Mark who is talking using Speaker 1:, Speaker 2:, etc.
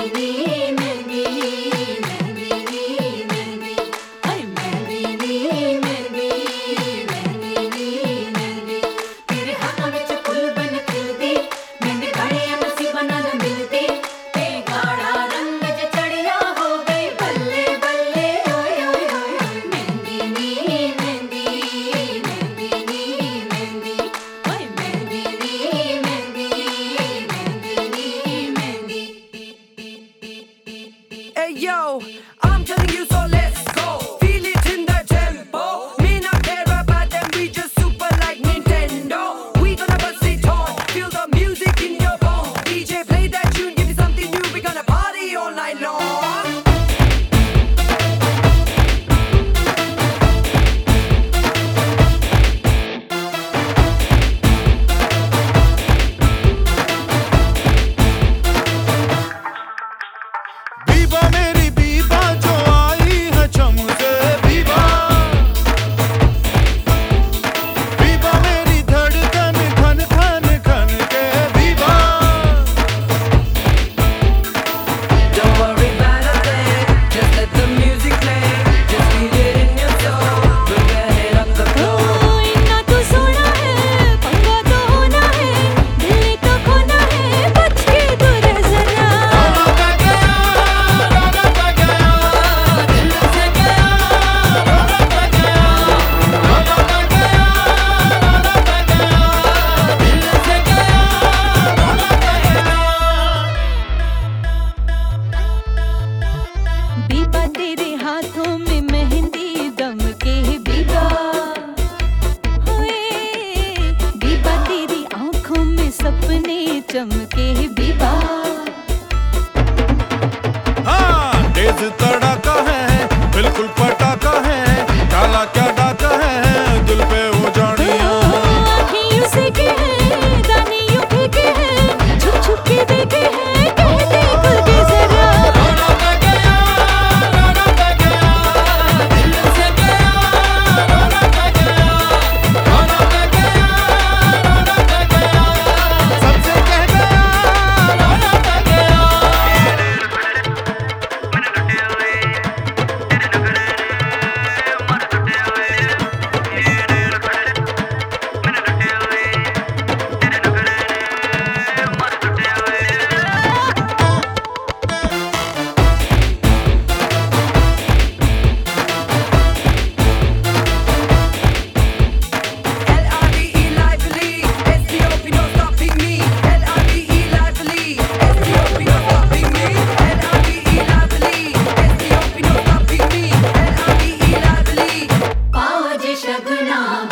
Speaker 1: Mini Shaguna